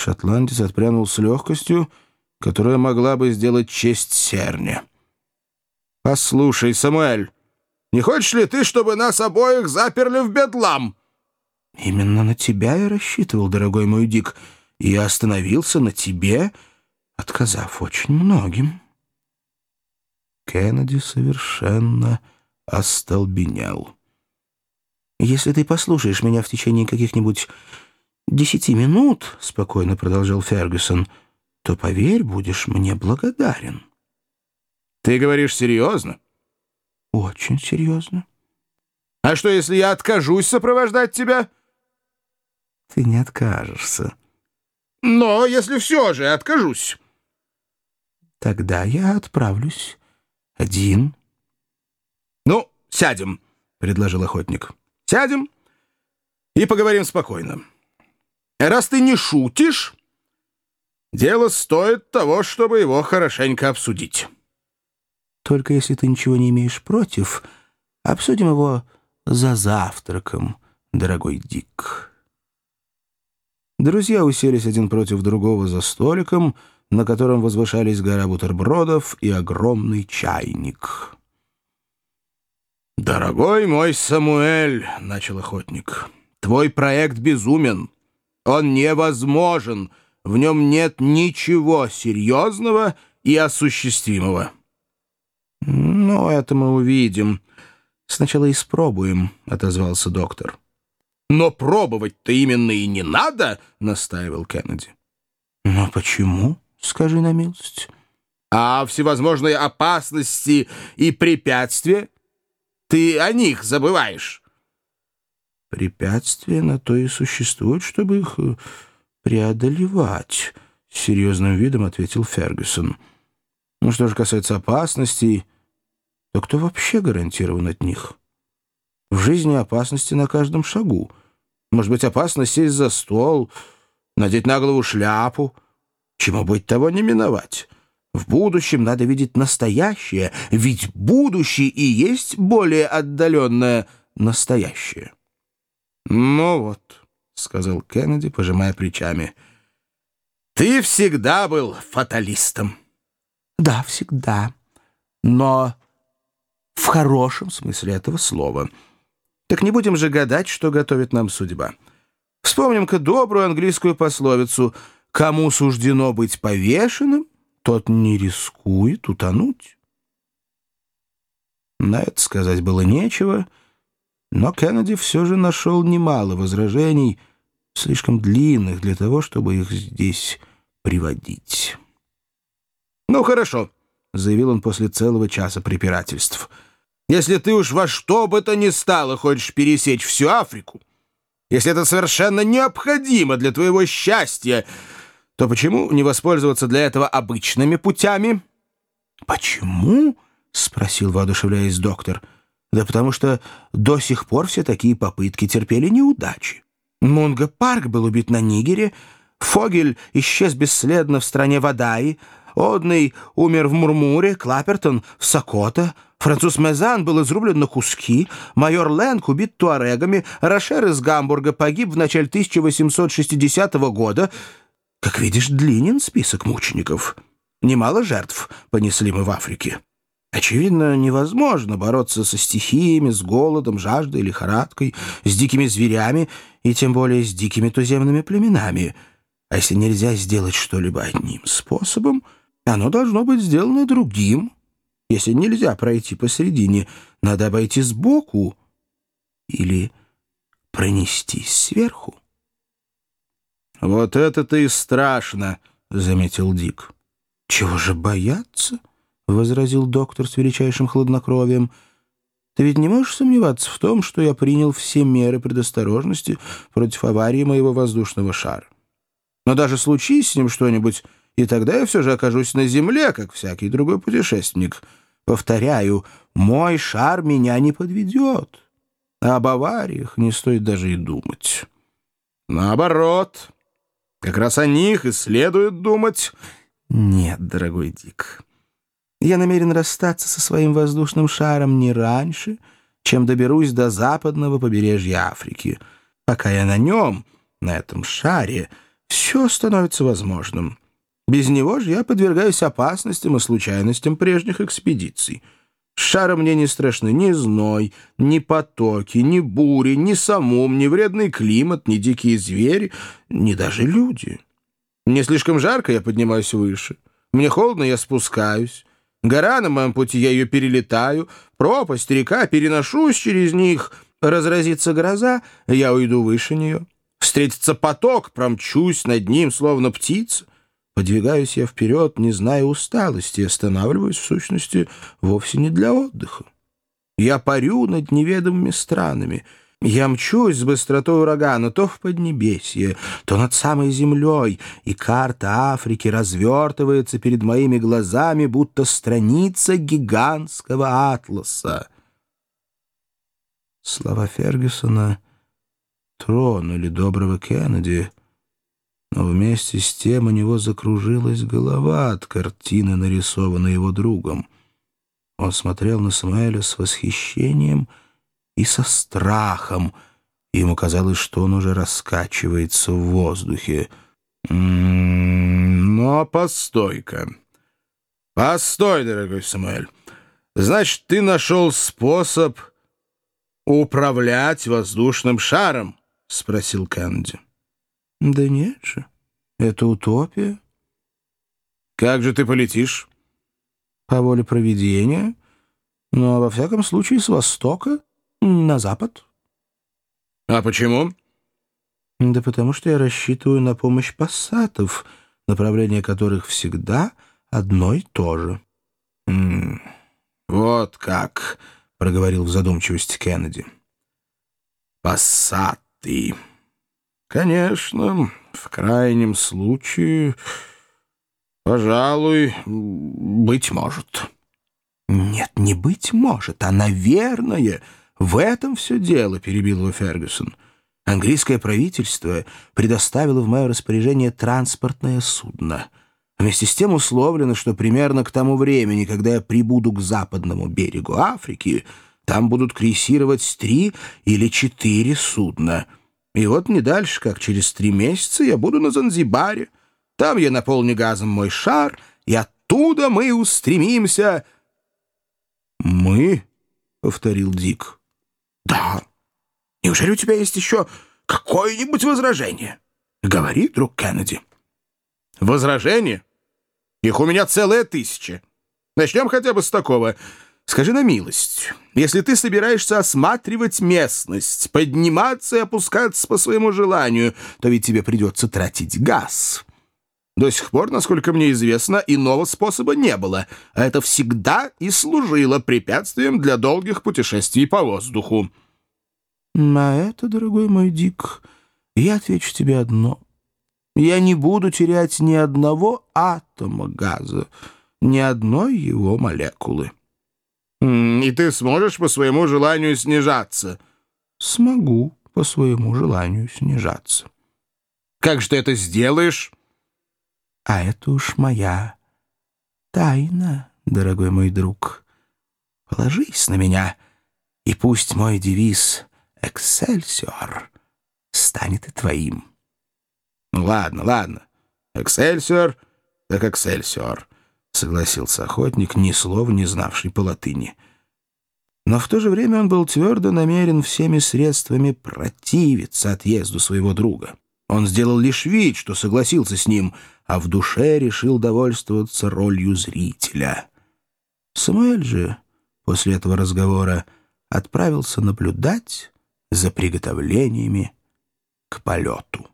Шотландец отпрянул с легкостью, которая могла бы сделать честь Серне. «Послушай, Самуэль, не хочешь ли ты, чтобы нас обоих заперли в бедлам?» «Именно на тебя я рассчитывал, дорогой мой Дик, и остановился на тебе, отказав очень многим». Кеннеди совершенно остолбенел. «Если ты послушаешь меня в течение каких-нибудь десяти минут, — спокойно продолжал Фергюсон, — то, поверь, будешь мне благодарен». «Ты говоришь серьезно?» «Очень серьезно». «А что, если я откажусь сопровождать тебя?» «Ты не откажешься». «Но если все же откажусь...» «Тогда я отправлюсь один». «Ну, сядем», — предложил охотник. «Сядем и поговорим спокойно. Раз ты не шутишь, дело стоит того, чтобы его хорошенько обсудить». «Только если ты ничего не имеешь против, обсудим его за завтраком, дорогой Дик». Друзья уселись один против другого за столиком, на котором возвышались гора бутербродов и огромный чайник. «Дорогой мой Самуэль», — начал охотник, — «твой проект безумен. Он невозможен. В нем нет ничего серьезного и осуществимого». «Ну, это мы увидим. Сначала испробуем», — отозвался доктор. «Но пробовать-то именно и не надо», — настаивал Кеннеди. «Но почему?» скажи на милость. А всевозможные опасности и препятствия? Ты о них забываешь. Препятствия на то и существуют, чтобы их э, преодолевать, — серьезным видом ответил Фергюсон. Ну, что же касается опасностей, то кто вообще гарантирован от них? В жизни опасности на каждом шагу. Может быть, опасно сесть за стол, надеть на голову шляпу — Чему быть, того не миновать. В будущем надо видеть настоящее, ведь будущее и есть более отдаленное настоящее. «Ну вот», — сказал Кеннеди, пожимая плечами, — «ты всегда был фаталистом». «Да, всегда. Но в хорошем смысле этого слова. Так не будем же гадать, что готовит нам судьба. Вспомним-ка добрую английскую пословицу — Кому суждено быть повешенным, тот не рискует утонуть. На это сказать было нечего, но Кеннеди все же нашел немало возражений, слишком длинных для того, чтобы их здесь приводить. «Ну, хорошо», — заявил он после целого часа препирательств. «Если ты уж во что бы то ни стало хочешь пересечь всю Африку, если это совершенно необходимо для твоего счастья, то почему не воспользоваться для этого обычными путями? «Почему?» — спросил, воодушевляясь доктор. «Да потому что до сих пор все такие попытки терпели неудачи. Мунго Парк был убит на Нигере, Фогель исчез бесследно в стране Вадаи, Одный умер в Мурмуре, Клапертон — в Сокото, француз Мезан был изрублен на куски, майор Лэнг убит туарегами, Рошер из Гамбурга погиб в начале 1860 года — как видишь, длинен список мучеников. Немало жертв понесли мы в Африке. Очевидно, невозможно бороться со стихиями, с голодом, жаждой, лихорадкой, с дикими зверями и тем более с дикими туземными племенами. А если нельзя сделать что-либо одним способом, оно должно быть сделано другим. Если нельзя пройти посередине, надо обойти сбоку или пронестись сверху. «Вот это-то и страшно», — заметил Дик. «Чего же бояться?» — возразил доктор с величайшим хладнокровием. «Ты ведь не можешь сомневаться в том, что я принял все меры предосторожности против аварии моего воздушного шара. Но даже случись с ним что-нибудь, и тогда я все же окажусь на земле, как всякий другой путешественник. Повторяю, мой шар меня не подведет. А об авариях не стоит даже и думать». «Наоборот», как раз о них и следует думать. Нет, дорогой Дик, я намерен расстаться со своим воздушным шаром не раньше, чем доберусь до западного побережья Африки. Пока я на нем, на этом шаре, все становится возможным. Без него же я подвергаюсь опасностям и случайностям прежних экспедиций. С шаром мне не страшны ни зной, ни потоки, ни бури, ни самум, ни вредный климат, ни дикие звери, ни даже люди. Мне слишком жарко, я поднимаюсь выше. Мне холодно, я спускаюсь. Гора на моем пути, я ее перелетаю. Пропасть, река, переношусь через них. Разразится гроза, я уйду выше нее. Встретится поток, промчусь над ним, словно птица. Подвигаюсь я вперед, не зная усталости, останавливаюсь, в сущности, вовсе не для отдыха. Я парю над неведомыми странами — я мчусь с быстротой урагана то в Поднебесье, то над самой землей, и карта Африки развертывается перед моими глазами, будто страница гигантского атласа. Слова Фергюсона тронули доброго Кеннеди, но вместе с тем у него закружилась голова от картины, нарисованной его другом. Он смотрел на Самуэля с восхищением — и со страхом. Ему казалось, что он уже раскачивается в воздухе. «М-м, «Но постой-ка. Постой, дорогой Самуэль. Значит, ты нашел способ управлять воздушным шаром?» — спросил Кэнди. «Да нет же. Это утопия». «Как же ты полетишь?» «По воле провидения. Но, во всяком случае, с востока на запад. А почему? Да потому что я рассчитываю на помощь пассатов, направление которых всегда одно и то же. М -м, вот как, проговорил в задумчивости Кеннеди. Пассаты. Конечно, в крайнем случае, пожалуй, быть может. Нет, не быть может, а наверное, «В этом все дело», — перебил его Фергюсон. «Английское правительство предоставило в мое распоряжение транспортное судно. Вместе с тем условлено, что примерно к тому времени, когда я прибуду к западному берегу Африки, там будут крейсировать три или четыре судна. И вот не дальше, как через три месяца, я буду на Занзибаре. Там я наполню газом мой шар, и оттуда мы устремимся...» «Мы?» — повторил Дик. «Да. Неужели у тебя есть еще какое-нибудь возражение?» «Говори, друг Кеннеди». «Возражение? Их у меня целая тысяча. Начнем хотя бы с такого. Скажи на милость, если ты собираешься осматривать местность, подниматься и опускаться по своему желанию, то ведь тебе придется тратить газ». До сих пор, насколько мне известно, иного способа не было, а это всегда и служило препятствием для долгих путешествий по воздуху. На это, дорогой мой Дик, я отвечу тебе одно. Я не буду терять ни одного атома газа, ни одной его молекулы. И ты сможешь по своему желанию снижаться? Смогу по своему желанию снижаться. Как же ты это сделаешь? А это уж моя тайна, дорогой мой друг. Положись на меня, и пусть мой девиз «Эксельсиор» станет и твоим. Ну, ладно, ладно. «Эксельсиор, так Эксельсиор», — согласился охотник, ни слова не знавший по латыни. Но в то же время он был твердо намерен всеми средствами противиться отъезду своего друга. Он сделал лишь вид, что согласился с ним, а в душе решил довольствоваться ролью зрителя. Самуэль же после этого разговора отправился наблюдать за приготовлениями к полету.